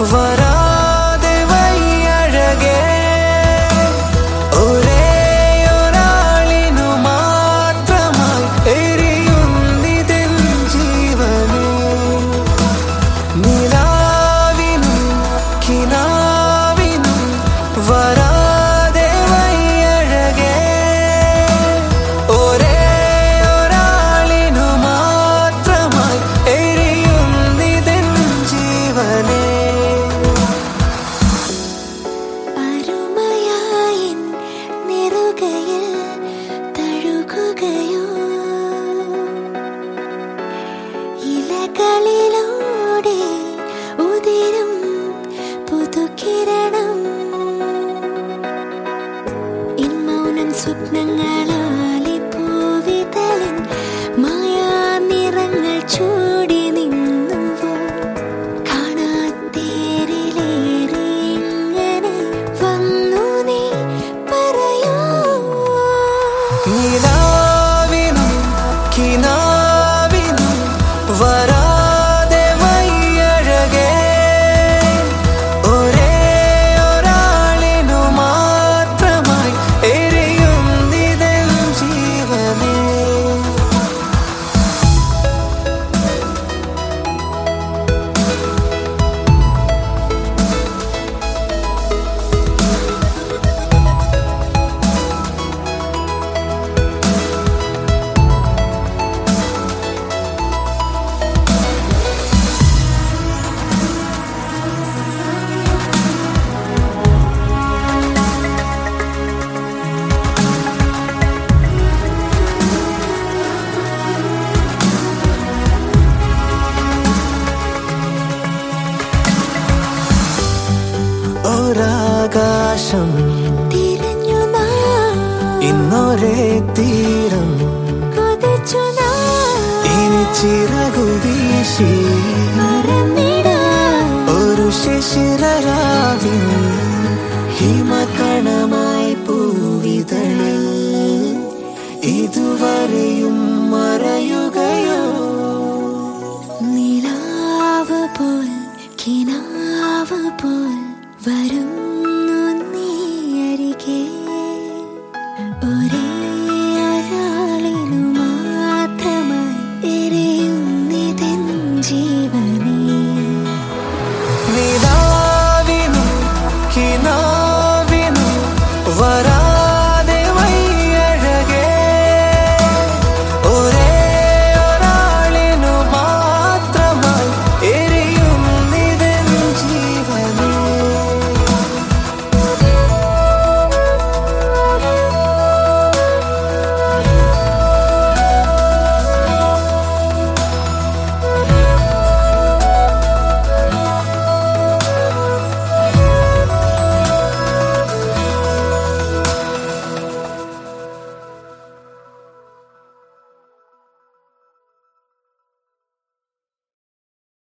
Were look you What? us. ആകാശം തിരിഞ്ഞു ഇന്നൊരേ തീരം ഇനി ചിറകു വീശി. ഒരു ശിശിരരാവിൽ ഹിമകണമായി പൂവിതളിൽ ഇതുവരെയും മറയുകയോ? നിലാവ് പോൽ കിനാവ് പോൽ വരും